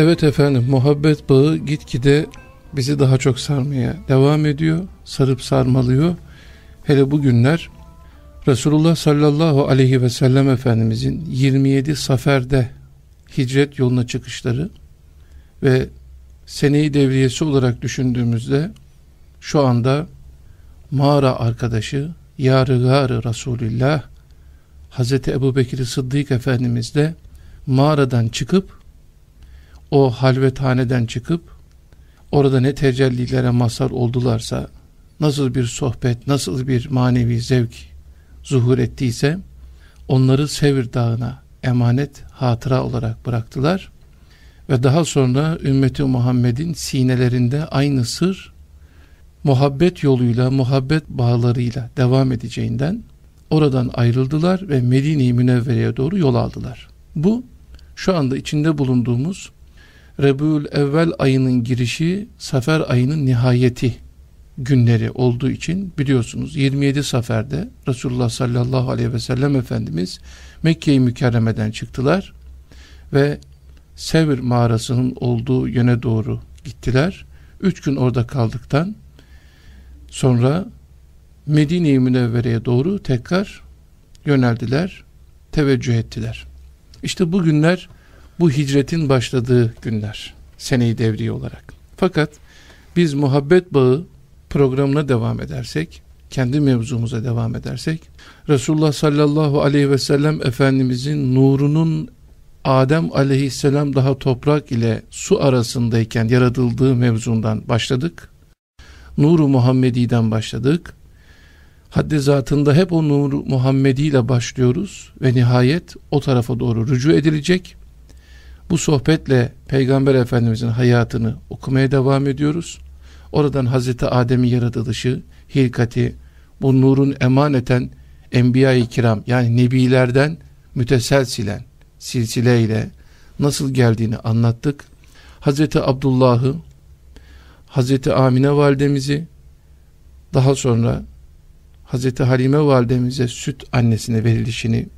Evet efendim muhabbet bağı gitgide bizi daha çok sarmaya devam ediyor. Sarıp sarmalıyor. Hele bugünler Resulullah sallallahu aleyhi ve sellem Efendimizin 27 saferde hicret yoluna çıkışları ve seneyi devriyesi olarak düşündüğümüzde şu anda mağara arkadaşı yarı garı Resulullah Hazreti Ebu Bekir Sıddık Efendimiz de mağaradan çıkıp o halvethaneden çıkıp orada ne tecellilere mazhar oldularsa nasıl bir sohbet, nasıl bir manevi zevk zuhur ettiyse onları Sevir Dağı'na emanet hatıra olarak bıraktılar ve daha sonra ümmeti Muhammed'in sinelerinde aynı sır muhabbet yoluyla, muhabbet bağlarıyla devam edeceğinden oradan ayrıldılar ve Medine-i Münevvere'ye doğru yol aldılar. Bu şu anda içinde bulunduğumuz Rebül Evvel ayının girişi, Safer ayının nihayeti günleri olduğu için biliyorsunuz 27 Safer'de Resulullah sallallahu aleyhi ve sellem Efendimiz Mekke-i Mükerreme'den çıktılar ve Sevr mağarasının olduğu yöne doğru gittiler. Üç gün orada kaldıktan sonra Medine-i Münevvere'ye doğru tekrar yöneldiler, teveccüh ettiler. İşte bu günler bu hicretin başladığı günler seneyi devriye olarak. Fakat biz muhabbet bağı programına devam edersek, kendi mevzumuza devam edersek, Resulullah sallallahu aleyhi ve sellem Efendimizin nurunun Adem aleyhisselam daha toprak ile su arasındayken yaratıldığı mevzundan başladık. Nuru Muhammedi'den başladık. Haddi zatında hep o nuru Muhammedi ile başlıyoruz ve nihayet o tarafa doğru rücu edilecek. Bu sohbetle Peygamber Efendimizin hayatını okumaya devam ediyoruz. Oradan Hazreti Adem'in yaratılışı, hilkati, bu nurun emaneten Enbiya-i Kiram yani Nebilerden müteselsilen silsileyle nasıl geldiğini anlattık. Hazreti Abdullah'ı, Hazreti Amine validemizi, daha sonra Hazreti Halime validemize süt annesine verilişini,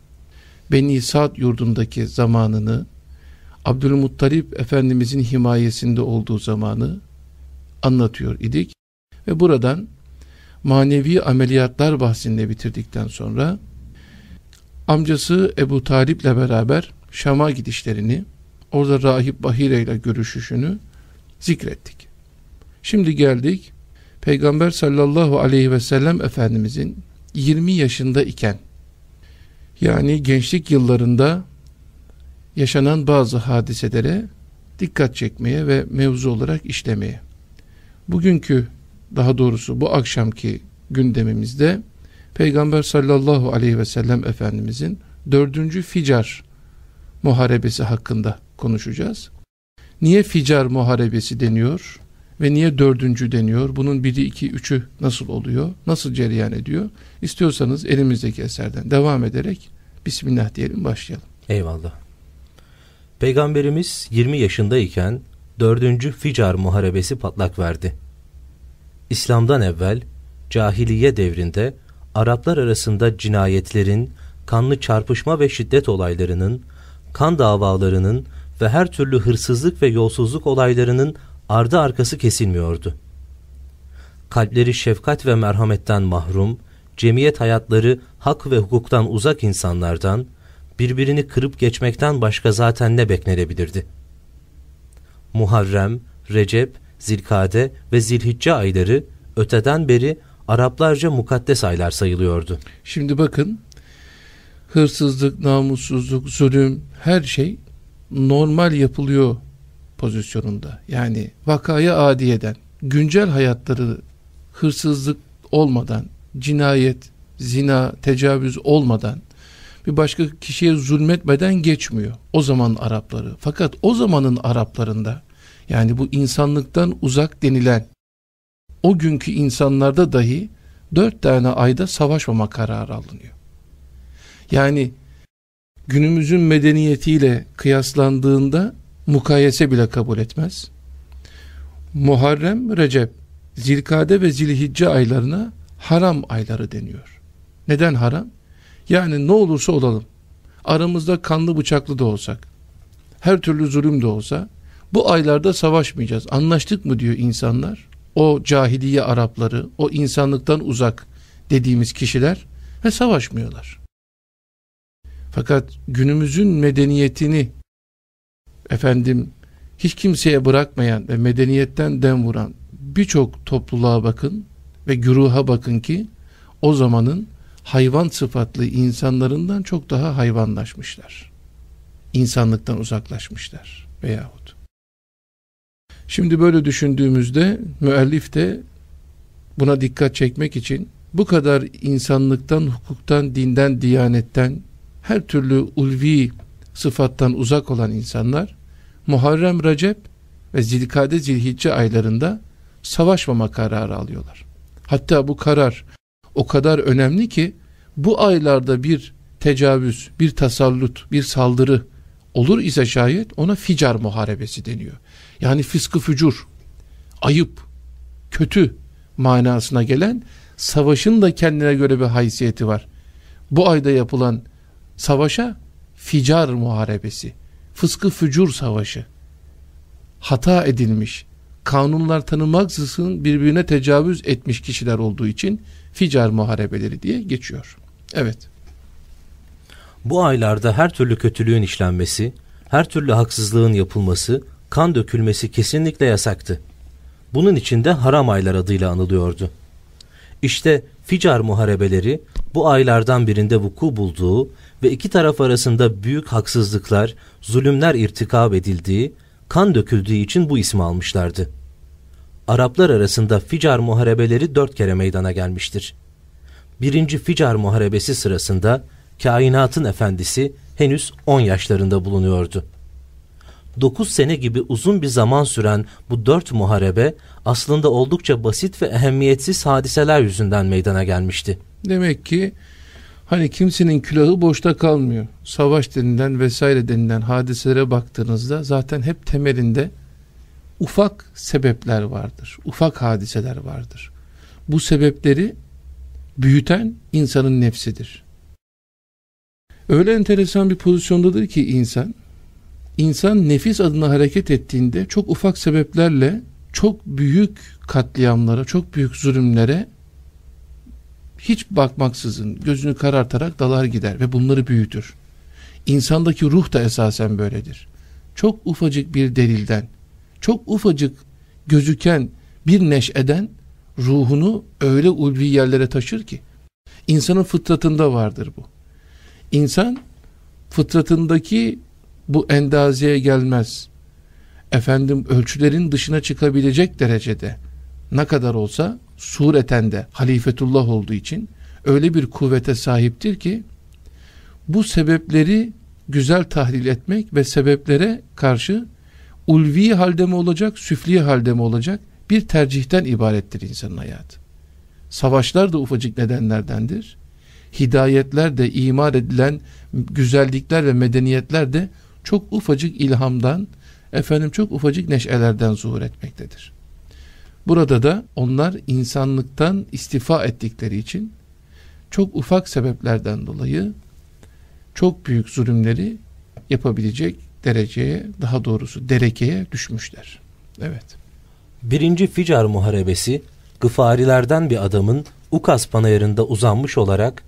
Beni Sa'd yurdundaki zamanını, Abdülmuttalip Efendimizin himayesinde olduğu zamanı anlatıyor idik. Ve buradan manevi ameliyatlar bahsinde bitirdikten sonra amcası Ebu Talip ile beraber Şam'a gidişlerini, orada Rahip Bahire ile görüşüşünü zikrettik. Şimdi geldik Peygamber sallallahu aleyhi ve sellem Efendimizin 20 yaşında iken yani gençlik yıllarında yaşanan bazı hadiselere dikkat çekmeye ve mevzu olarak işlemeye. Bugünkü daha doğrusu bu akşamki gündemimizde Peygamber sallallahu aleyhi ve sellem Efendimizin dördüncü Ficar muharebesi hakkında konuşacağız. Niye Ficar muharebesi deniyor ve niye dördüncü deniyor? Bunun biri, iki, üçü nasıl oluyor? Nasıl cereyan ediyor? İstiyorsanız elimizdeki eserden devam ederek Bismillah diyelim başlayalım. Eyvallah. Peygamberimiz 20 yaşındayken 4. Ficar Muharebesi patlak verdi. İslam'dan evvel cahiliye devrinde Araplar arasında cinayetlerin, kanlı çarpışma ve şiddet olaylarının, kan davalarının ve her türlü hırsızlık ve yolsuzluk olaylarının ardı arkası kesilmiyordu. Kalpleri şefkat ve merhametten mahrum, cemiyet hayatları hak ve hukuktan uzak insanlardan, birbirini kırıp geçmekten başka zaten ne beklenebilirdi? Muharrem, Recep, Zilkade ve Zilhicce ayları öteden beri Araplarca mukaddes aylar sayılıyordu. Şimdi bakın hırsızlık, namussuzluk, zulüm her şey normal yapılıyor pozisyonunda. Yani vakaya adiyeden, güncel hayatları hırsızlık olmadan, cinayet, zina, tecavüz olmadan bir başka kişiye zulmetmeden geçmiyor. O zaman Arapları. Fakat o zamanın Araplarında yani bu insanlıktan uzak denilen o günkü insanlarda dahi dört tane ayda savaşmama kararı alınıyor. Yani günümüzün medeniyetiyle kıyaslandığında mukayese bile kabul etmez. Muharrem, Recep, Zilkade ve Zilhicce aylarına haram ayları deniyor. Neden haram? Yani ne olursa olalım. Aramızda kanlı bıçaklı da olsak, her türlü zulüm de olsa, Bu aylarda savaşmayacağız. Anlaştık mı diyor insanlar. O cahiliye Arapları, o insanlıktan uzak dediğimiz kişiler ve savaşmıyorlar. Fakat günümüzün medeniyetini efendim hiç kimseye bırakmayan ve medeniyetten dem vuran birçok topluluğa bakın ve güruha bakın ki o zamanın hayvan sıfatlı insanlarından çok daha hayvanlaşmışlar. İnsanlıktan uzaklaşmışlar veyahut. Şimdi böyle düşündüğümüzde müellif de buna dikkat çekmek için bu kadar insanlıktan, hukuktan, dinden, diyanetten, her türlü ulvi sıfattan uzak olan insanlar Muharrem, Recep ve Zilkade, Zilhicce aylarında savaşmama kararı alıyorlar. Hatta bu karar o kadar önemli ki bu aylarda bir tecavüz, bir tasallut, bir saldırı olur ise şayet ona ficar muharebesi deniyor. Yani fıskı fücur, ayıp, kötü manasına gelen savaşın da kendine göre bir haysiyeti var. Bu ayda yapılan savaşa ficar muharebesi, fıskı fücur savaşı, hata edilmiş, kanunlar tanımaksızın birbirine tecavüz etmiş kişiler olduğu için ficar muharebeleri diye geçiyor. Evet. Bu aylarda her türlü kötülüğün işlenmesi, her türlü haksızlığın yapılması, kan dökülmesi kesinlikle yasaktı. Bunun için de haram aylar adıyla anılıyordu. İşte Ficar muharebeleri bu aylardan birinde vuku bulduğu ve iki taraf arasında büyük haksızlıklar, zulümler irtikab edildiği, kan döküldüğü için bu ismi almışlardı. Araplar arasında Ficar muharebeleri dört kere meydana gelmiştir. Birinci Ficar muharebesi sırasında kainatın efendisi henüz 10 yaşlarında bulunuyordu. 9 sene gibi uzun bir zaman süren bu dört muharebe aslında oldukça basit ve ehemmiyetsiz hadiseler yüzünden meydana gelmişti. Demek ki hani kimsenin külahı boşta kalmıyor. Savaş denilen vesaire denilen hadiselere baktığınızda zaten hep temelinde ufak sebepler vardır. Ufak hadiseler vardır. Bu sebepleri büyüten insanın nefsidir. Öyle enteresan bir pozisyondadır ki insan İnsan nefis adına hareket ettiğinde çok ufak sebeplerle çok büyük katliamlara, çok büyük zulümlere hiç bakmaksızın gözünü karartarak dalar gider ve bunları büyütür. İnsandaki ruh da esasen böyledir. Çok ufacık bir delilden, çok ufacık gözüken bir neşeden ruhunu öyle ulvi yerlere taşır ki insanın fıtratında vardır bu. İnsan fıtratındaki bu endazeye gelmez. Efendim ölçülerin dışına çıkabilecek derecede ne kadar olsa sureten de halifetullah olduğu için öyle bir kuvvete sahiptir ki bu sebepleri güzel tahlil etmek ve sebeplere karşı ulvi halde mi olacak, süfli halde mi olacak bir tercihten ibarettir insanın hayatı. Savaşlar da ufacık nedenlerdendir. Hidayetler de imar edilen güzellikler ve medeniyetler de çok ufacık ilhamdan, efendim çok ufacık neşelerden zuhur etmektedir. Burada da onlar insanlıktan istifa ettikleri için çok ufak sebeplerden dolayı çok büyük zulümleri yapabilecek dereceye, daha doğrusu derekeye düşmüşler. Evet. Birinci Ficar Muharebesi, Gıfarilerden bir adamın Ukas panayırında uzanmış olarak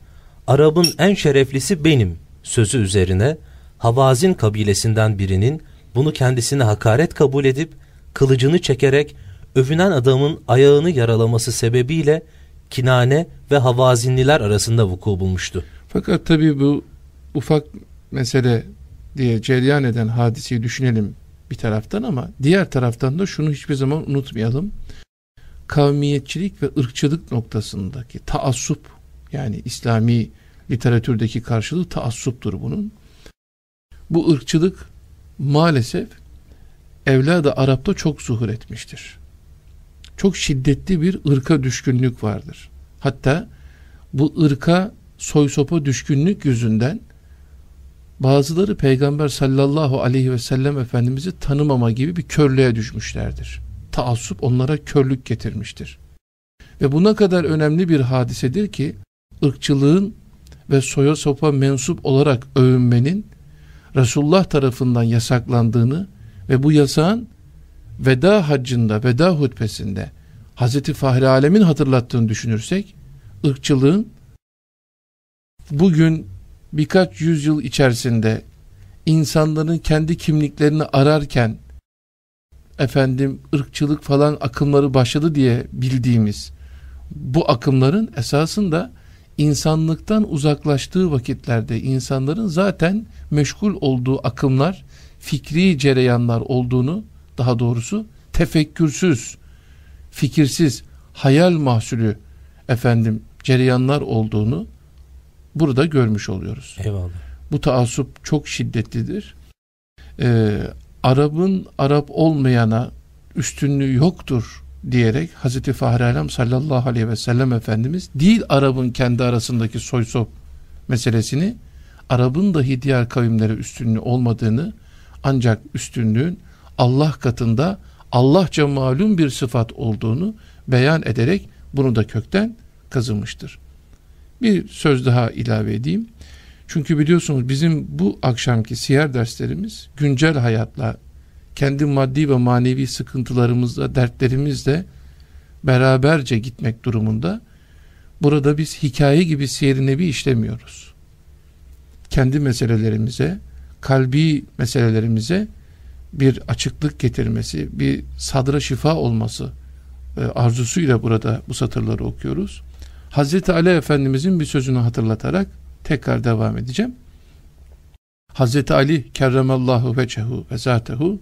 Arap'ın en şereflisi benim sözü üzerine Havazin kabilesinden birinin bunu kendisine hakaret kabul edip kılıcını çekerek övünen adamın ayağını yaralaması sebebiyle Kinane ve Havazinliler arasında vuku bulmuştu. Fakat tabi bu ufak mesele diye cereyan eden hadiseyi düşünelim bir taraftan ama diğer taraftan da şunu hiçbir zaman unutmayalım. Kavmiyetçilik ve ırkçılık noktasındaki taassup yani İslami literatürdeki karşılığı taassuptur bunun bu ırkçılık maalesef evladı Arap'ta çok zuhur etmiştir. Çok şiddetli bir ırka düşkünlük vardır. Hatta bu ırka soy sopa düşkünlük yüzünden bazıları Peygamber sallallahu aleyhi ve sellem Efendimiz'i tanımama gibi bir körlüğe düşmüşlerdir. Taassup onlara körlük getirmiştir. Ve buna kadar önemli bir hadisedir ki ırkçılığın ve soya sopa mensup olarak övünmenin Resulullah tarafından yasaklandığını ve bu yasağın veda haccında, veda hutbesinde Hazreti Fahri Alem'in hatırlattığını düşünürsek, ırkçılığın bugün birkaç yüzyıl içerisinde insanların kendi kimliklerini ararken efendim ırkçılık falan akımları başladı diye bildiğimiz bu akımların esasında insanlıktan uzaklaştığı vakitlerde insanların zaten meşgul olduğu akımlar, fikri cereyanlar olduğunu, daha doğrusu tefekkürsüz, fikirsiz, hayal mahsulü efendim cereyanlar olduğunu burada görmüş oluyoruz. Eyvallah. Bu taassup çok şiddetlidir. Ee, Arap'ın Arap olmayana üstünlüğü yoktur diyerek Hazreti Fahri Alem sallallahu aleyhi ve sellem Efendimiz değil Arap'ın kendi arasındaki soy sop meselesini Arap'ın dahi diğer kavimlere üstünlüğü olmadığını ancak üstünlüğün Allah katında Allahça malum bir sıfat olduğunu beyan ederek bunu da kökten kazımıştır. Bir söz daha ilave edeyim. Çünkü biliyorsunuz bizim bu akşamki siyer derslerimiz güncel hayatla, kendi maddi ve manevi sıkıntılarımızla, dertlerimizle beraberce gitmek durumunda. Burada biz hikaye gibi siyer bir işlemiyoruz. Kendi meselelerimize, kalbi meselelerimize bir açıklık getirmesi, bir sadra şifa olması e, arzusuyla burada bu satırları okuyoruz. Hazreti Ali Efendimizin bir sözünü hatırlatarak tekrar devam edeceğim. Hazreti Ali kerremallahu vecehu ve zatehu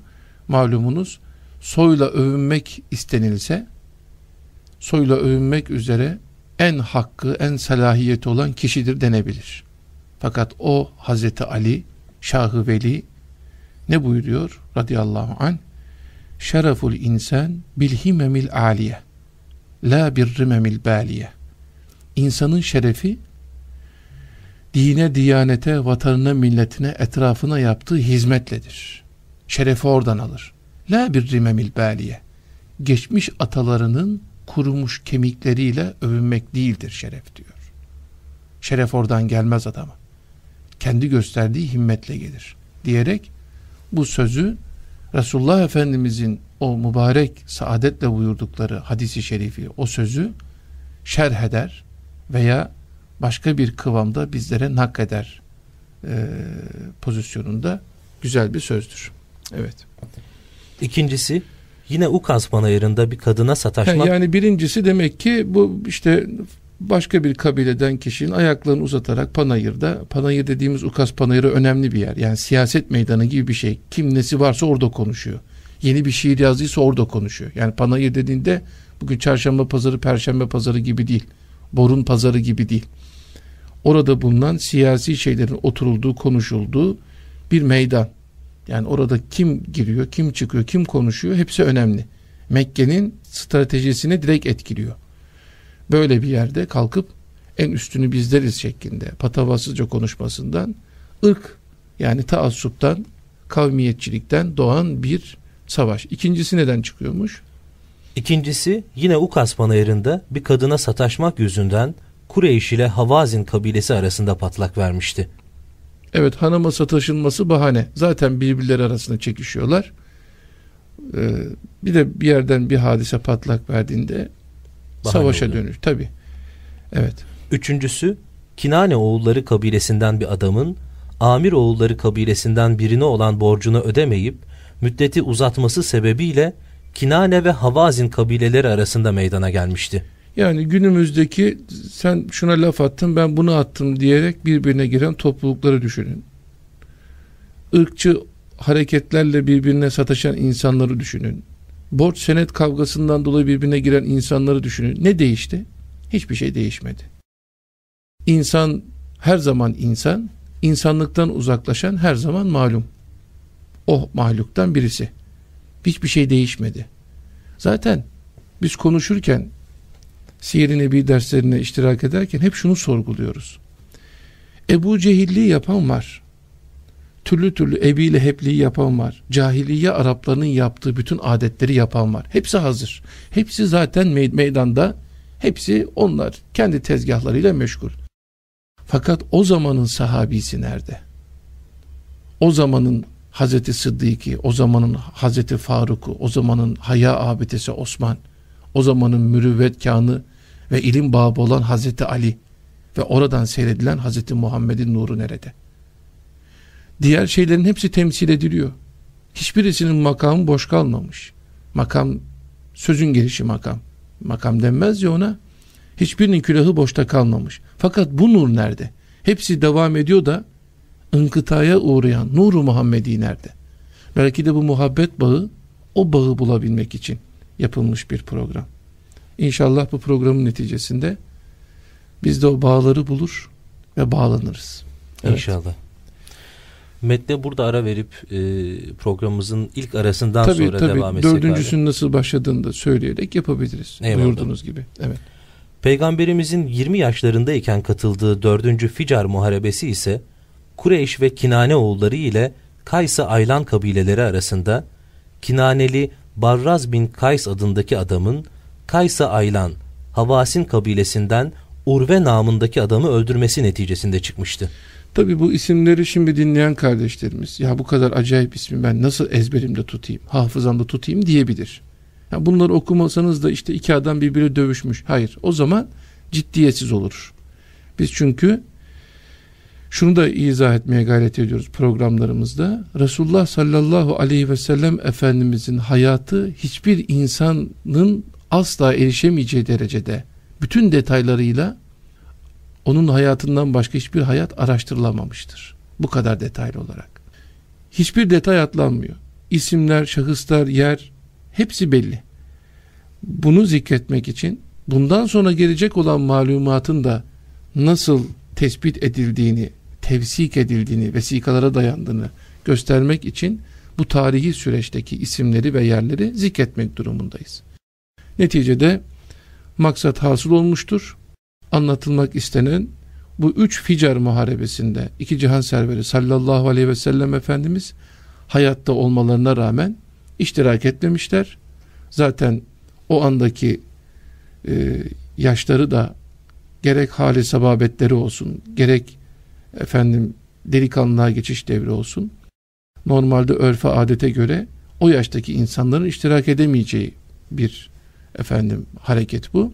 malumunuz soyla övünmek istenilse soyla övünmek üzere en hakkı, en salahiyeti olan kişidir denebilir. Fakat o Hazreti Ali, Şahı Veli ne buyuruyor radıyallahu an? Şereful insan bilhimemil aliye la birrimemil baliye. İnsanın şerefi dine, diyanete, vatanına, milletine, etrafına yaptığı hizmetledir. Şerefi oradan alır. La bir rimemil baliye. Geçmiş atalarının kurumuş kemikleriyle övünmek değildir şeref diyor. Şeref oradan gelmez adama. Kendi gösterdiği himmetle gelir. Diyerek bu sözü Resulullah Efendimizin o mübarek saadetle buyurdukları hadisi şerifi o sözü şerh eder veya başka bir kıvamda bizlere nakleder e, pozisyonunda güzel bir sözdür. Evet. İkincisi yine Ukaz panayırında bir kadına sataşmak. Yani birincisi demek ki bu işte başka bir kabileden kişinin ayaklarını uzatarak panayırda, panayır dediğimiz Ukaz panayırı önemli bir yer. Yani siyaset meydanı gibi bir şey. Kim nesi varsa orada konuşuyor. Yeni bir şiir yazdıysa orada konuşuyor. Yani panayır dediğinde bugün çarşamba pazarı, perşembe pazarı gibi değil. Borun pazarı gibi değil orada bulunan siyasi şeylerin oturulduğu, konuşulduğu bir meydan. Yani orada kim giriyor, kim çıkıyor, kim konuşuyor hepsi önemli. Mekke'nin stratejisini direkt etkiliyor. Böyle bir yerde kalkıp en üstünü bizleriz şeklinde patavatsızca konuşmasından ırk yani taassuptan, kavmiyetçilikten doğan bir savaş. İkincisi neden çıkıyormuş? İkincisi yine Ukas panayırında bir kadına sataşmak yüzünden Kureyş ile Havazin kabilesi arasında patlak vermişti. Evet hanıma sataşılması bahane. Zaten birbirleri arasında çekişiyorlar. Ee, bir de bir yerden bir hadise patlak verdiğinde bahane savaşa oluyor. dönür. Tabi. Evet. Üçüncüsü Kinane oğulları kabilesinden bir adamın Amir oğulları kabilesinden birine olan borcunu ödemeyip müddeti uzatması sebebiyle Kinane ve Havazin kabileleri arasında meydana gelmişti. Yani günümüzdeki sen şuna laf attın ben bunu attım diyerek birbirine giren toplulukları düşünün. Irkçı hareketlerle birbirine sataşan insanları düşünün. Borç senet kavgasından dolayı birbirine giren insanları düşünün. Ne değişti? Hiçbir şey değişmedi. İnsan her zaman insan, insanlıktan uzaklaşan her zaman malum. O mahluktan birisi. Hiçbir şey değişmedi. Zaten biz konuşurken Siyer-i Nebi derslerine iştirak ederken hep şunu sorguluyoruz. Ebu Cehilli yapan var. Türlü türlü Ebi Lehebli yapan var. Cahiliye Araplarının yaptığı bütün adetleri yapan var. Hepsi hazır. Hepsi zaten meydanda. Hepsi onlar kendi tezgahlarıyla meşgul. Fakat o zamanın sahabisi nerede? O zamanın Hazreti Sıddık'ı, o zamanın Hazreti Faruk'u, o zamanın haya abidesi Osman, o zamanın mürüvvetkanı ve ilim babı olan Hazreti Ali ve oradan seyredilen Hazreti Muhammed'in nuru nerede? Diğer şeylerin hepsi temsil ediliyor. Hiçbirisinin makamı boş kalmamış. Makam, sözün gelişi makam. Makam denmez ya ona. Hiçbirinin külahı boşta kalmamış. Fakat bu nur nerede? Hepsi devam ediyor da ınkıtaya uğrayan nuru Muhammedi nerede? Belki de bu muhabbet bağı o bağı bulabilmek için yapılmış bir program. İnşallah bu programın neticesinde biz de o bağları bulur ve bağlanırız. Evet. İnşallah. Metne burada ara verip e, programımızın ilk arasından tabii, sonra tabii, devam etsek. Dördüncüsünün nasıl başladığını da söyleyerek yapabiliriz. Eyvallah. Buyurduğunuz gibi. Evet. Peygamberimizin 20 yaşlarındayken katıldığı 4. Ficar Muharebesi ise Kureyş ve Kinane oğulları ile Kaysa Aylan kabileleri arasında Kinaneli Barraz bin Kays adındaki adamın Kaysa Aylan, Havasin kabilesinden Urve namındaki adamı öldürmesi neticesinde çıkmıştı. Tabi bu isimleri şimdi dinleyen kardeşlerimiz ya bu kadar acayip ismi ben nasıl ezberimde tutayım, hafızamda tutayım diyebilir. Yani bunları okumasanız da işte iki adam birbiri dövüşmüş. Hayır o zaman ciddiyetsiz olur. Biz çünkü şunu da izah etmeye gayret ediyoruz programlarımızda. Resulullah sallallahu aleyhi ve sellem Efendimizin hayatı hiçbir insanın asla erişemeyeceği derecede bütün detaylarıyla onun hayatından başka hiçbir hayat araştırılamamıştır. Bu kadar detaylı olarak. Hiçbir detay atlanmıyor. İsimler, şahıslar, yer hepsi belli. Bunu zikretmek için bundan sonra gelecek olan malumatın da nasıl tespit edildiğini, tevsik edildiğini, vesikalara dayandığını göstermek için bu tarihi süreçteki isimleri ve yerleri zikretmek durumundayız. Neticede maksat hasıl olmuştur. Anlatılmak istenen bu üç ficar muharebesinde iki cihan serveri sallallahu aleyhi ve sellem Efendimiz hayatta olmalarına rağmen iştirak etmemişler. Zaten o andaki e, yaşları da gerek hali sababetleri olsun gerek efendim delikanlığa geçiş devri olsun normalde örfe adete göre o yaştaki insanların iştirak edemeyeceği bir efendim hareket bu.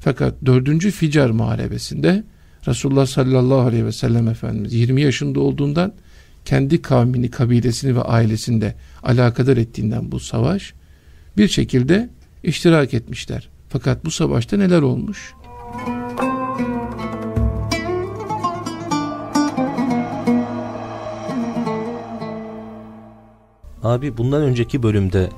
Fakat dördüncü Ficar Muharebesi'nde Resulullah sallallahu aleyhi ve sellem Efendimiz 20 yaşında olduğundan kendi kavmini, kabilesini ve ailesinde alakadar ettiğinden bu savaş bir şekilde iştirak etmişler. Fakat bu savaşta neler olmuş? Abi bundan önceki bölümde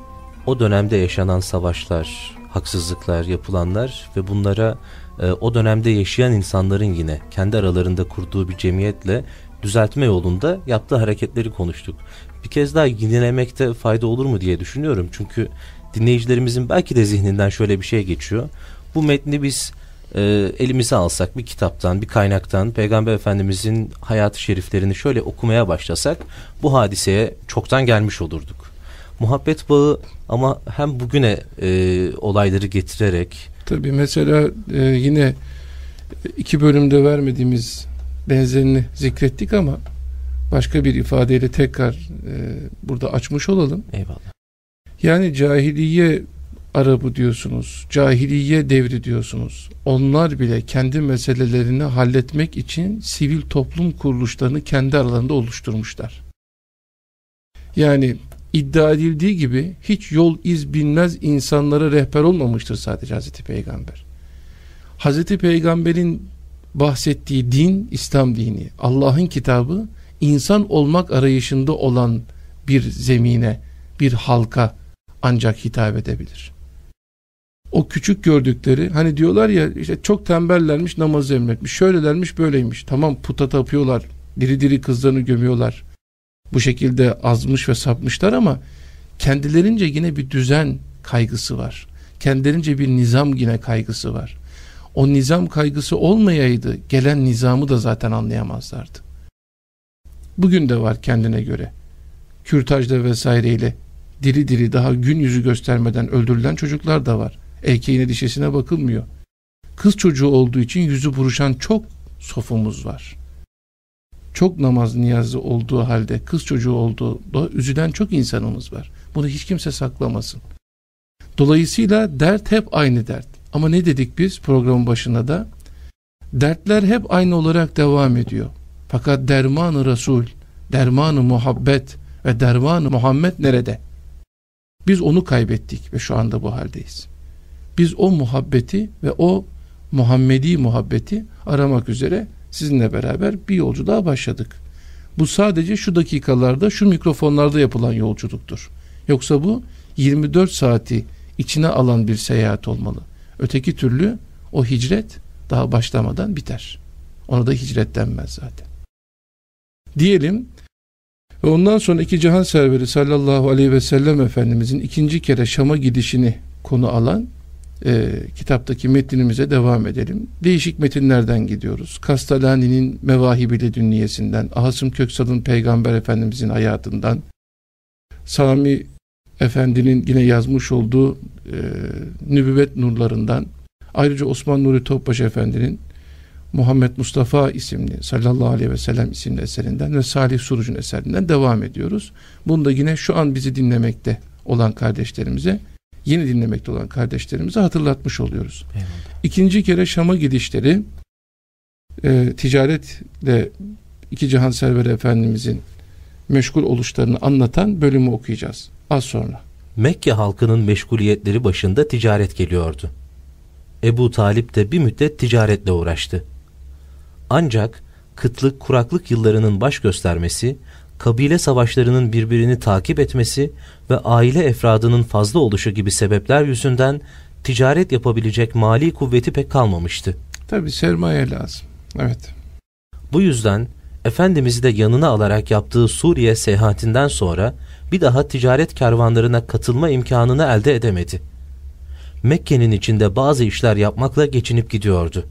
o dönemde yaşanan savaşlar, haksızlıklar yapılanlar ve bunlara e, o dönemde yaşayan insanların yine kendi aralarında kurduğu bir cemiyetle düzeltme yolunda yaptığı hareketleri konuştuk. Bir kez daha yenilemekte fayda olur mu diye düşünüyorum. Çünkü dinleyicilerimizin belki de zihninden şöyle bir şey geçiyor. Bu metni biz e, elimize alsak bir kitaptan, bir kaynaktan Peygamber Efendimizin hayatı şeriflerini şöyle okumaya başlasak bu hadiseye çoktan gelmiş olurduk muhabbet bağı ama hem bugüne e, olayları getirerek. Tabii mesela e, yine iki bölümde vermediğimiz benzerini zikrettik ama başka bir ifadeyle tekrar e, burada açmış olalım. Eyvallah. Yani cahiliye Arabı diyorsunuz, cahiliye devri diyorsunuz. Onlar bile kendi meselelerini halletmek için sivil toplum kuruluşlarını kendi aralarında oluşturmuşlar. Yani iddia edildiği gibi hiç yol iz bilmez insanlara rehber olmamıştır sadece Hazreti Peygamber. Hazreti Peygamber'in bahsettiği din İslam dini, Allah'ın kitabı insan olmak arayışında olan bir zemine, bir halka ancak hitap edebilir. O küçük gördükleri hani diyorlar ya işte çok tembellermiş namazı emretmiş şöylelermiş böyleymiş tamam puta tapıyorlar diri diri kızlarını gömüyorlar bu şekilde azmış ve sapmışlar ama kendilerince yine bir düzen kaygısı var. Kendilerince bir nizam yine kaygısı var. O nizam kaygısı olmayaydı gelen nizamı da zaten anlayamazlardı. Bugün de var kendine göre. Kürtajda vesaireyle diri diri daha gün yüzü göstermeden öldürülen çocuklar da var. Erkeğine dişesine bakılmıyor. Kız çocuğu olduğu için yüzü buruşan çok sofumuz var çok namaz niyazı olduğu halde kız çocuğu olduğu üzülen çok insanımız var. Bunu hiç kimse saklamasın. Dolayısıyla dert hep aynı dert. Ama ne dedik biz programın başında da? Dertler hep aynı olarak devam ediyor. Fakat dermanı Resul, dermanı muhabbet ve dermanı Muhammed nerede? Biz onu kaybettik ve şu anda bu haldeyiz. Biz o muhabbeti ve o Muhammedi muhabbeti aramak üzere sizinle beraber bir yolculuğa başladık. Bu sadece şu dakikalarda şu mikrofonlarda yapılan yolculuktur. Yoksa bu 24 saati içine alan bir seyahat olmalı. Öteki türlü o hicret daha başlamadan biter. Ona da hicret denmez zaten. Diyelim ve ondan sonra iki cihan serveri sallallahu aleyhi ve sellem Efendimizin ikinci kere Şam'a gidişini konu alan e, kitaptaki metnimize devam edelim. Değişik metinlerden gidiyoruz. Kastalani'nin Mevahibili Dünniyesinden, Asım Köksal'ın Peygamber Efendimizin hayatından, Sami Efendi'nin yine yazmış olduğu e, nübüvvet nurlarından, ayrıca Osman Nuri Topbaş Efendi'nin Muhammed Mustafa isimli sallallahu aleyhi ve sellem isimli eserinden ve Salih Suruc'un eserinden devam ediyoruz. Bunu da yine şu an bizi dinlemekte olan kardeşlerimize yeni dinlemekte olan kardeşlerimize hatırlatmış oluyoruz. Eyvallah. İkinci kere Şam'a gidişleri e, ticaretle iki cihan serveri efendimizin meşgul oluşlarını anlatan bölümü okuyacağız az sonra. Mekke halkının meşguliyetleri başında ticaret geliyordu. Ebu Talip de bir müddet ticaretle uğraştı. Ancak kıtlık kuraklık yıllarının baş göstermesi kabile savaşlarının birbirini takip etmesi ve aile efradının fazla oluşu gibi sebepler yüzünden ticaret yapabilecek mali kuvveti pek kalmamıştı. Tabi sermaye lazım. Evet. Bu yüzden Efendimiz'i de yanına alarak yaptığı Suriye seyahatinden sonra bir daha ticaret kervanlarına katılma imkanını elde edemedi. Mekke'nin içinde bazı işler yapmakla geçinip gidiyordu.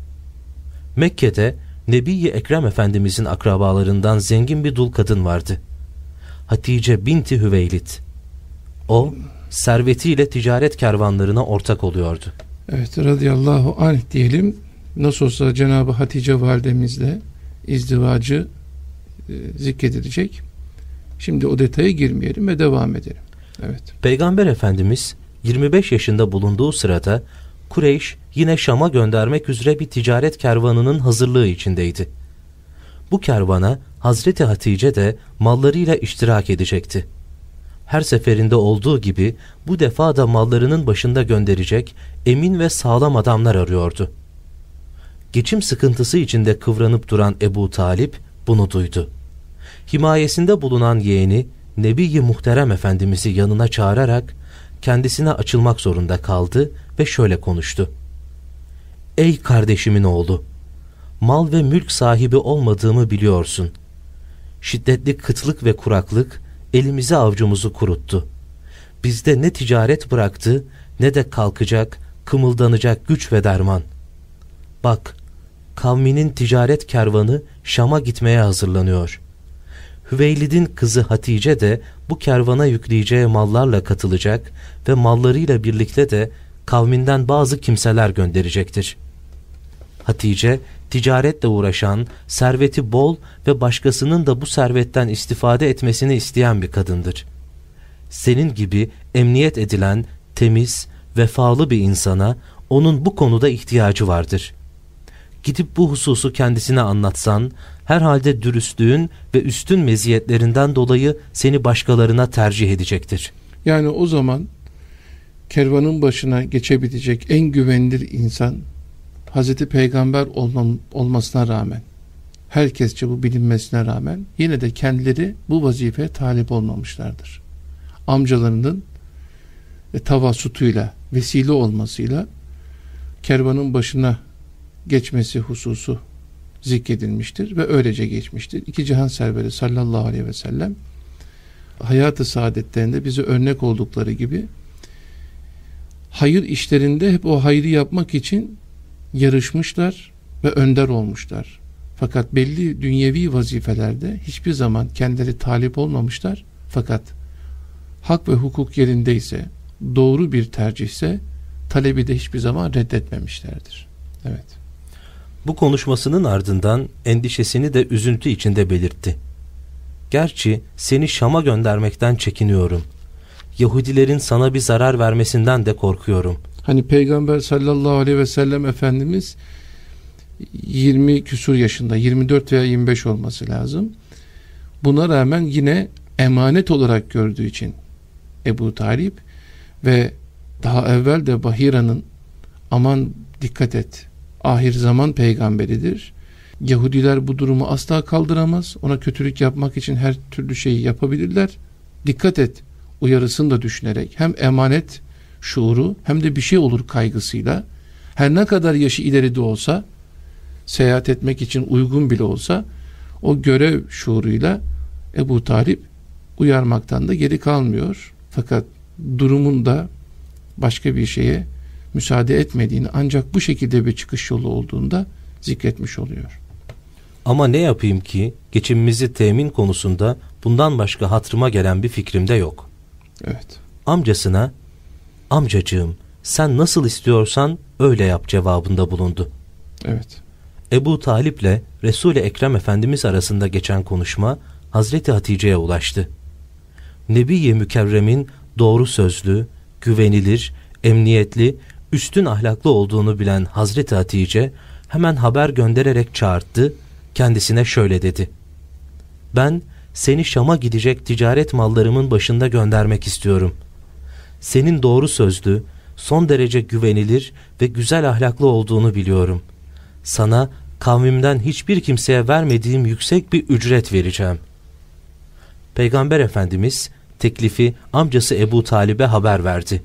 Mekke'de Nebi-i Ekrem Efendimizin akrabalarından zengin bir dul kadın vardı. Hatice binti Hüveylit. O, servetiyle ticaret kervanlarına ortak oluyordu. Evet, radıyallahu anh diyelim. Nasıl olsa Cenab-ı Hatice validemizle izdivacı e, zikredilecek. Şimdi o detaya girmeyelim ve devam edelim. Evet. Peygamber Efendimiz 25 yaşında bulunduğu sırada Kureyş yine Şam'a göndermek üzere bir ticaret kervanının hazırlığı içindeydi. Bu kervana Hazreti Hatice de mallarıyla iştirak edecekti. Her seferinde olduğu gibi bu defa da mallarının başında gönderecek emin ve sağlam adamlar arıyordu. Geçim sıkıntısı içinde kıvranıp duran Ebu Talip bunu duydu. Himayesinde bulunan yeğeni Nebi-i Muhterem Efendimiz'i yanına çağırarak kendisine açılmak zorunda kaldı ve şöyle konuştu. Ey kardeşimin oğlu! Mal ve mülk sahibi olmadığımı biliyorsun. Şiddetli kıtlık ve kuraklık elimizi avcumuzu kuruttu. Bizde ne ticaret bıraktı ne de kalkacak, kımıldanacak güç ve derman. Bak, kavminin ticaret kervanı Şam'a gitmeye hazırlanıyor. Hüveylid'in kızı Hatice de bu kervana yükleyeceği mallarla katılacak ve mallarıyla birlikte de kavminden bazı kimseler gönderecektir. Hatice, ticaretle uğraşan, serveti bol ve başkasının da bu servetten istifade etmesini isteyen bir kadındır. Senin gibi emniyet edilen, temiz, vefalı bir insana onun bu konuda ihtiyacı vardır. Gidip bu hususu kendisine anlatsan, herhalde dürüstlüğün ve üstün meziyetlerinden dolayı seni başkalarına tercih edecektir. Yani o zaman kervanın başına geçebilecek en güvenilir insan Hazreti Peygamber olmasına rağmen herkesçe bu bilinmesine rağmen yine de kendileri bu vazifeye talip olmamışlardır. Amcalarının e, tavasutuyla vesile olmasıyla kervanın başına geçmesi hususu zikredilmiştir ve öylece geçmiştir. İki cihan serveri sallallahu aleyhi ve sellem hayatı saadetlerinde bize örnek oldukları gibi hayır işlerinde hep o hayrı yapmak için yarışmışlar ve önder olmuşlar. Fakat belli dünyevi vazifelerde hiçbir zaman kendileri talip olmamışlar. Fakat hak ve hukuk yerindeyse, doğru bir tercihse talebi de hiçbir zaman reddetmemişlerdir. Evet. Bu konuşmasının ardından endişesini de üzüntü içinde belirtti. Gerçi seni Şam'a göndermekten çekiniyorum. Yahudilerin sana bir zarar vermesinden de korkuyorum. Hani Peygamber sallallahu aleyhi ve sellem Efendimiz 20 küsur yaşında 24 veya 25 olması lazım. Buna rağmen yine emanet olarak gördüğü için Ebu Talip ve daha evvel de Bahira'nın aman dikkat et ahir zaman peygamberidir. Yahudiler bu durumu asla kaldıramaz. Ona kötülük yapmak için her türlü şeyi yapabilirler. Dikkat et uyarısını da düşünerek hem emanet şuuru hem de bir şey olur kaygısıyla her ne kadar yaşı ileride olsa seyahat etmek için uygun bile olsa o görev şuuruyla Ebu Talip uyarmaktan da geri kalmıyor. Fakat durumun da başka bir şeye müsaade etmediğini ancak bu şekilde bir çıkış yolu olduğunda zikretmiş oluyor. Ama ne yapayım ki geçimimizi temin konusunda bundan başka hatırıma gelen bir fikrim de yok. Evet. Amcasına amcacığım sen nasıl istiyorsan öyle yap cevabında bulundu. Evet. Ebu Talip ile Resul-i Ekrem Efendimiz arasında geçen konuşma Hazreti Hatice'ye ulaştı. Nebi-i Mükerrem'in doğru sözlü, güvenilir, emniyetli, üstün ahlaklı olduğunu bilen Hazreti Hatice hemen haber göndererek çağırttı, kendisine şöyle dedi. Ben seni Şam'a gidecek ticaret mallarımın başında göndermek istiyorum. Senin doğru sözlü, son derece güvenilir ve güzel ahlaklı olduğunu biliyorum. Sana kavmimden hiçbir kimseye vermediğim yüksek bir ücret vereceğim. Peygamber Efendimiz teklifi amcası Ebu Talib'e haber verdi.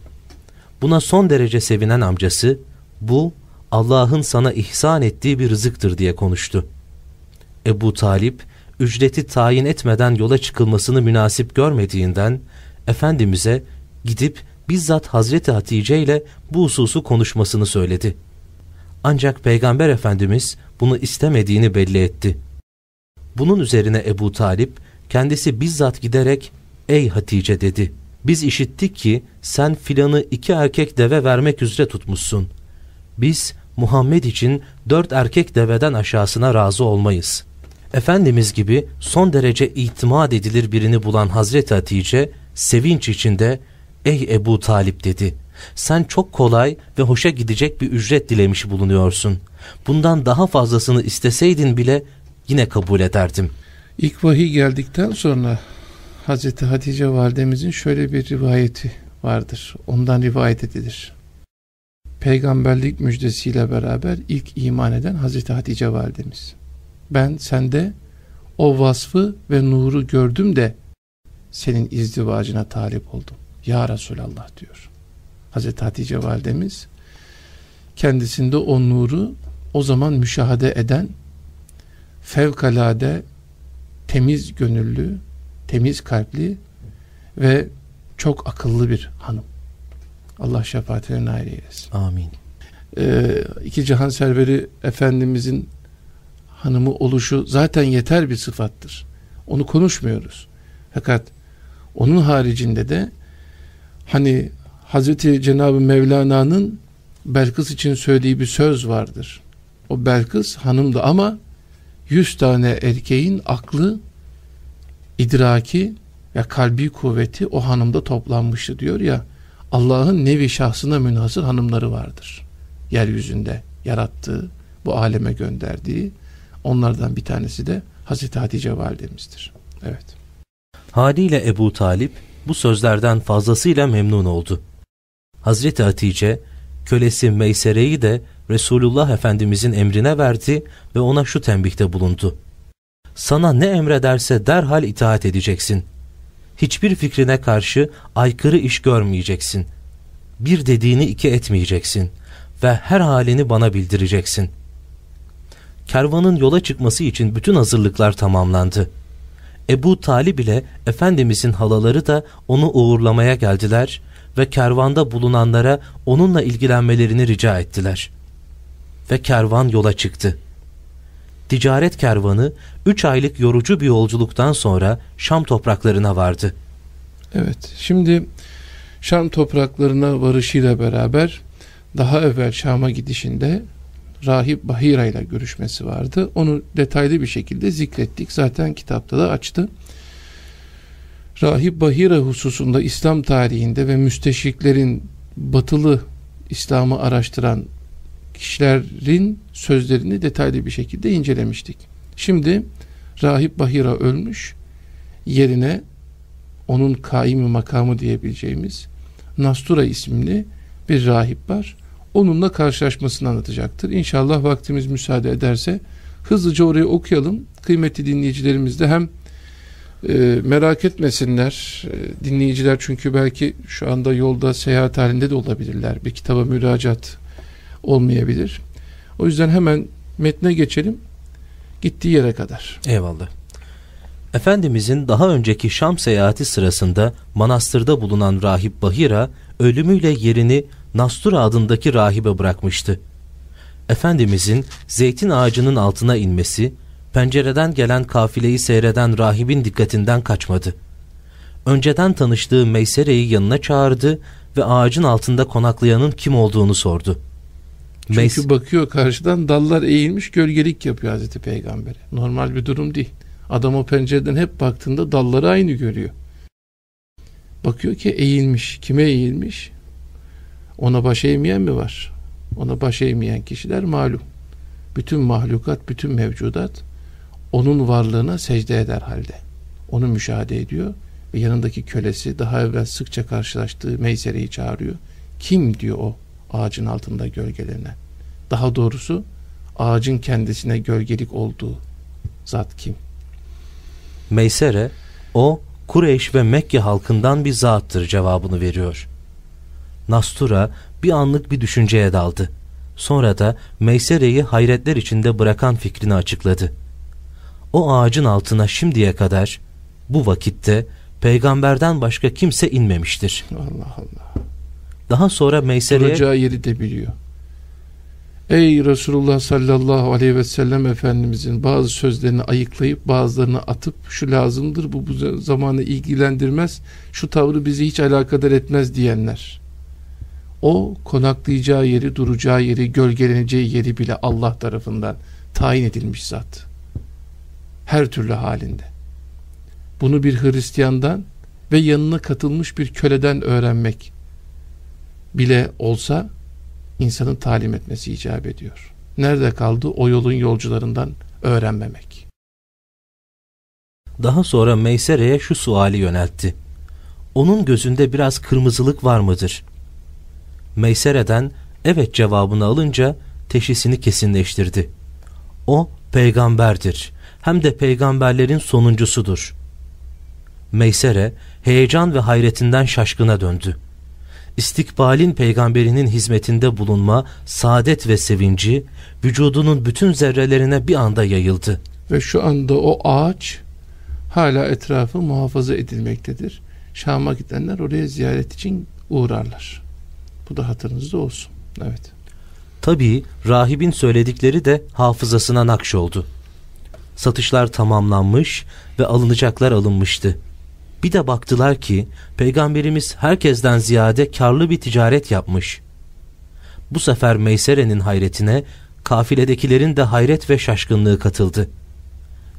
Buna son derece sevinen amcası, bu Allah'ın sana ihsan ettiği bir rızıktır diye konuştu. Ebu Talip, ücreti tayin etmeden yola çıkılmasını münasip görmediğinden, Efendimiz'e gidip bizzat Hazreti Hatice ile bu hususu konuşmasını söyledi. Ancak Peygamber Efendimiz bunu istemediğini belli etti. Bunun üzerine Ebu Talip kendisi bizzat giderek ''Ey Hatice'' dedi. ''Biz işittik ki sen filanı iki erkek deve vermek üzere tutmuşsun. Biz Muhammed için dört erkek deveden aşağısına razı olmayız.'' Efendimiz gibi son derece itimat edilir birini bulan Hazreti Hatice sevinç içinde ''Ey Ebu Talip'' dedi. ''Sen çok kolay ve hoşa gidecek bir ücret dilemiş bulunuyorsun. Bundan daha fazlasını isteseydin bile yine kabul ederdim.'' İlk vahiy geldikten sonra Hazreti Hatice validemizin şöyle bir rivayeti vardır. Ondan rivayet edilir. Peygamberlik müjdesiyle beraber ilk iman eden Hazreti Hatice validemiz. Ben sende o vasfı ve nuru gördüm de senin izdivacına talip oldum. Ya Resulallah diyor. Hazreti Hatice validemiz kendisinde o nuru o zaman müşahede eden fevkalade temiz gönüllü, temiz kalpli ve çok akıllı bir hanım. Allah şefaatine nail eylesin. Amin. Ee, iki cihan serveri Efendimizin hanımı oluşu zaten yeter bir sıfattır. Onu konuşmuyoruz. Fakat onun haricinde de hani Hazreti Cenab-ı Mevlana'nın Belkıs için söylediği bir söz vardır. O Belkıs hanımdı ama yüz tane erkeğin aklı, idraki ve kalbi kuvveti o hanımda toplanmıştı diyor ya Allah'ın nevi şahsına münhasır hanımları vardır. Yeryüzünde yarattığı, bu aleme gönderdiği onlardan bir tanesi de Hazreti Hatice validemizdir. Evet. Haliyle Ebu Talip bu sözlerden fazlasıyla memnun oldu. Hazreti Hatice kölesi Meysere'yi de Resulullah Efendimizin emrine verdi ve ona şu tembihte bulundu. Sana ne emrederse derhal itaat edeceksin. Hiçbir fikrine karşı aykırı iş görmeyeceksin. Bir dediğini iki etmeyeceksin ve her halini bana bildireceksin. Kervanın yola çıkması için bütün hazırlıklar tamamlandı. Ebu Talib ile Efendimizin halaları da onu uğurlamaya geldiler ve kervanda bulunanlara onunla ilgilenmelerini rica ettiler. Ve kervan yola çıktı. Ticaret kervanı üç aylık yorucu bir yolculuktan sonra Şam topraklarına vardı. Evet şimdi Şam topraklarına varışıyla beraber daha evvel Şam'a gidişinde Rahip Bahira ile görüşmesi vardı. Onu detaylı bir şekilde zikrettik. Zaten kitapta da açtı. Rahip Bahira hususunda İslam tarihinde ve müsteşriklerin batılı İslam'ı araştıran kişilerin sözlerini detaylı bir şekilde incelemiştik. Şimdi Rahip Bahira ölmüş. Yerine onun kaimi makamı diyebileceğimiz Nastura isimli bir rahip var. Onunla karşılaşmasını anlatacaktır. İnşallah vaktimiz müsaade ederse hızlıca orayı okuyalım. Kıymetli dinleyicilerimiz de hem e, merak etmesinler e, dinleyiciler çünkü belki şu anda yolda seyahat halinde de olabilirler. Bir kitaba müracaat olmayabilir. O yüzden hemen metne geçelim. Gittiği yere kadar. Eyvallah. Efendimizin daha önceki Şam seyahati sırasında manastırda bulunan rahip Bahira ölümüyle yerini Nastura adındaki rahibe bırakmıştı. Efendimizin zeytin ağacının altına inmesi, pencereden gelen kafileyi seyreden rahibin dikkatinden kaçmadı. Önceden tanıştığı Meysere'yi yanına çağırdı ve ağacın altında konaklayanın kim olduğunu sordu. Çünkü Meys bakıyor karşıdan dallar eğilmiş gölgelik yapıyor Hazreti Peygamber'e. Normal bir durum değil. Adam o pencereden hep baktığında dalları aynı görüyor. Bakıyor ki eğilmiş. Kime eğilmiş? Ona baş eğmeyen mi var? Ona baş eğmeyen kişiler malum. Bütün mahlukat, bütün mevcudat onun varlığına secde eder halde. Onu müşahede ediyor ve yanındaki kölesi daha evvel sıkça karşılaştığı Meysere'yi çağırıyor. Kim diyor o ağacın altında gölgelerine? Daha doğrusu ağacın kendisine gölgelik olduğu zat kim? Meysere, o Kureyş ve Mekke halkından bir zattır cevabını veriyor. Nastura bir anlık bir düşünceye daldı. Sonra da Meysere'yi hayretler içinde bırakan fikrini açıkladı. O ağacın altına şimdiye kadar bu vakitte peygamberden başka kimse inmemiştir. Allah Allah. Daha sonra Meysere'ye... Duracağı yeri de biliyor. Ey Resulullah sallallahu aleyhi ve sellem Efendimizin bazı sözlerini ayıklayıp bazılarını atıp şu lazımdır bu, bu zamanı ilgilendirmez şu tavrı bizi hiç alakadar etmez diyenler. O konaklayacağı yeri duracağı yeri gölgeleneceği yeri bile Allah tarafından tayin edilmiş zat. Her türlü halinde. Bunu bir Hristiyandan ve yanına katılmış bir köleden öğrenmek bile olsa insanın talim etmesi icap ediyor. Nerede kaldı o yolun yolcularından öğrenmemek? Daha sonra Meysere'ye şu suali yöneltti. Onun gözünde biraz kırmızılık var mıdır? Meysere'den evet cevabını alınca teşhisini kesinleştirdi. O peygamberdir. Hem de peygamberlerin sonuncusudur. Meysere heyecan ve hayretinden şaşkına döndü istikbalin peygamberinin hizmetinde bulunma saadet ve sevinci vücudunun bütün zerrelerine bir anda yayıldı. Ve şu anda o ağaç hala etrafı muhafaza edilmektedir. Şam'a gidenler oraya ziyaret için uğrarlar. Bu da hatırınızda olsun. Evet. Tabii rahibin söyledikleri de hafızasına nakş oldu. Satışlar tamamlanmış ve alınacaklar alınmıştı. Bir de baktılar ki peygamberimiz herkesten ziyade karlı bir ticaret yapmış. Bu sefer Meysere'nin hayretine kafiledekilerin de hayret ve şaşkınlığı katıldı.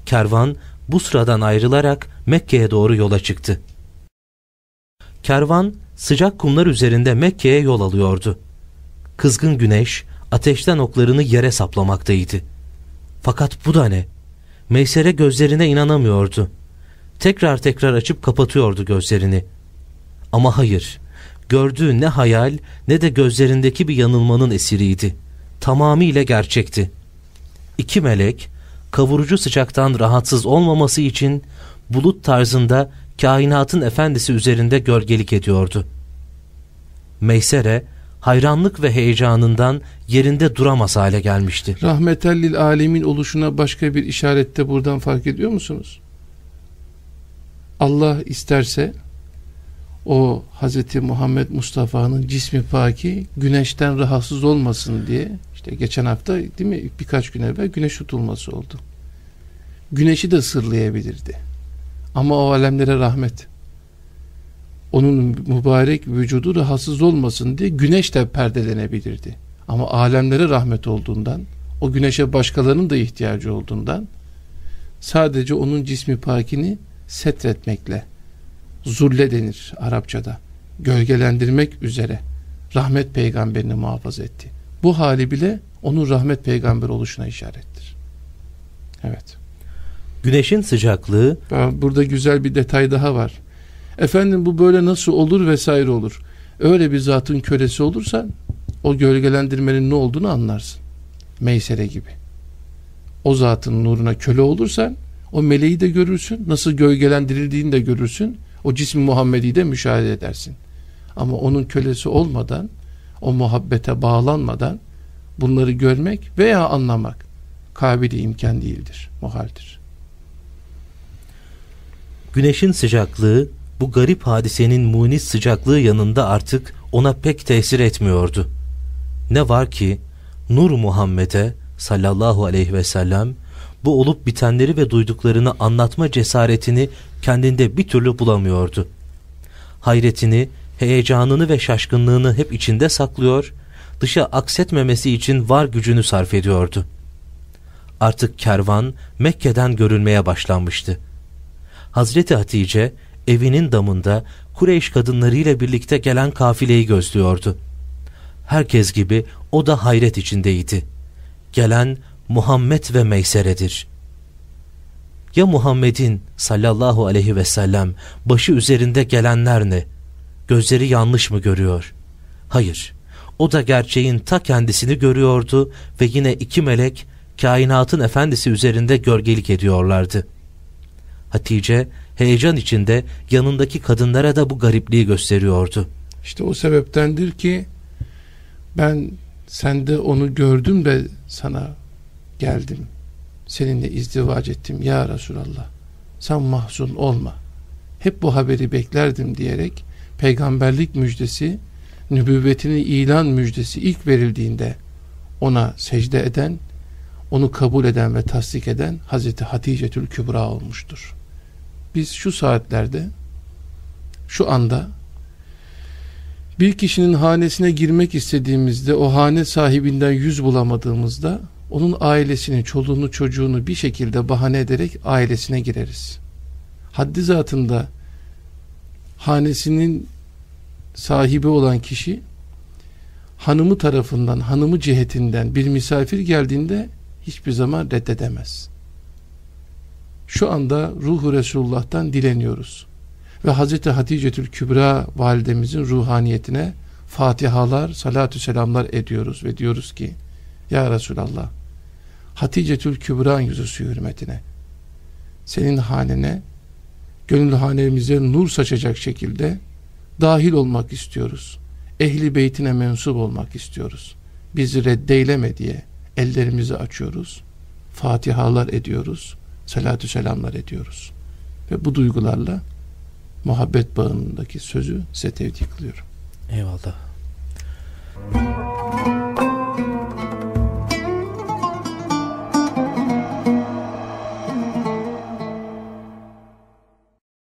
Kervan bu sıradan ayrılarak Mekke'ye doğru yola çıktı. Kervan sıcak kumlar üzerinde Mekke'ye yol alıyordu. Kızgın güneş ateşten oklarını yere saplamaktaydı. Fakat bu da ne? Meysere gözlerine inanamıyordu tekrar tekrar açıp kapatıyordu gözlerini. Ama hayır, gördüğü ne hayal ne de gözlerindeki bir yanılmanın esiriydi. Tamamıyla gerçekti. İki melek, kavurucu sıcaktan rahatsız olmaması için bulut tarzında kainatın efendisi üzerinde gölgelik ediyordu. Meysere, hayranlık ve heyecanından yerinde duramaz hale gelmişti. Rahmetellil alemin oluşuna başka bir işarette buradan fark ediyor musunuz? Allah isterse o Hz. Muhammed Mustafa'nın cismi paki güneşten rahatsız olmasın diye işte geçen hafta değil mi birkaç gün evvel güneş tutulması oldu. Güneşi de sırlayabilirdi. Ama o alemlere rahmet. Onun mübarek vücudu rahatsız olmasın diye güneş de perdelenebilirdi. Ama alemlere rahmet olduğundan, o güneşe başkalarının da ihtiyacı olduğundan sadece onun cismi pakini setretmekle zulle denir Arapçada. Gölgelendirmek üzere rahmet peygamberini muhafaza etti. Bu hali bile onun rahmet peygamber oluşuna işarettir. Evet. Güneşin sıcaklığı Burada güzel bir detay daha var. Efendim bu böyle nasıl olur vesaire olur. Öyle bir zatın kölesi olursan o gölgelendirmenin ne olduğunu anlarsın. Meysere gibi. O zatın nuruna köle olursan o meleği de görürsün. Nasıl gölgelendirildiğini de görürsün. O cismi Muhammed'i de müşahede edersin. Ama onun kölesi olmadan o muhabbete bağlanmadan bunları görmek veya anlamak kabili imkan değildir. Muhaldir. Güneşin sıcaklığı bu garip hadisenin munis sıcaklığı yanında artık ona pek tesir etmiyordu. Ne var ki Nur Muhammed'e sallallahu aleyhi ve sellem bu olup bitenleri ve duyduklarını anlatma cesaretini kendinde bir türlü bulamıyordu. Hayretini, heyecanını ve şaşkınlığını hep içinde saklıyor, dışa aksetmemesi için var gücünü sarf ediyordu. Artık kervan Mekke'den görünmeye başlanmıştı. Hazreti Hatice evinin damında Kureyş kadınlarıyla birlikte gelen kafileyi gözlüyordu. Herkes gibi o da hayret içindeydi. Gelen Muhammed ve Meysere'dir. Ya Muhammed'in sallallahu aleyhi ve sellem başı üzerinde gelenler ne? Gözleri yanlış mı görüyor? Hayır, o da gerçeğin ta kendisini görüyordu ve yine iki melek kainatın efendisi üzerinde gölgelik ediyorlardı. Hatice heyecan içinde yanındaki kadınlara da bu garipliği gösteriyordu. İşte o sebeptendir ki ben sende onu gördüm de sana geldim. Seninle izdivac ettim ya Resulallah. Sen mahzun olma. Hep bu haberi beklerdim diyerek peygamberlik müjdesi, nübüvvetini ilan müjdesi ilk verildiğinde ona secde eden, onu kabul eden ve tasdik eden Hazreti Hatice Kübra olmuştur. Biz şu saatlerde, şu anda bir kişinin hanesine girmek istediğimizde o hane sahibinden yüz bulamadığımızda onun ailesini, çoluğunu, çocuğunu bir şekilde bahane ederek ailesine gireriz. Haddi zatında hanesinin sahibi olan kişi hanımı tarafından, hanımı cihetinden bir misafir geldiğinde hiçbir zaman reddedemez. Şu anda ruhu Resulullah'tan dileniyoruz. Ve Hazreti Hatice Kübra validemizin ruhaniyetine fatihalar, salatü selamlar ediyoruz ve diyoruz ki Ya Resulallah Hatice Kübra'nın yüzüsü hürmetine senin hanene gönül hanemize nur saçacak şekilde dahil olmak istiyoruz. Ehli beytine mensup olmak istiyoruz. Bizi reddeyleme diye ellerimizi açıyoruz. Fatihalar ediyoruz selatü selamlar ediyoruz. Ve bu duygularla muhabbet bağındaki sözü size tevdi kılıyorum. Eyvallah.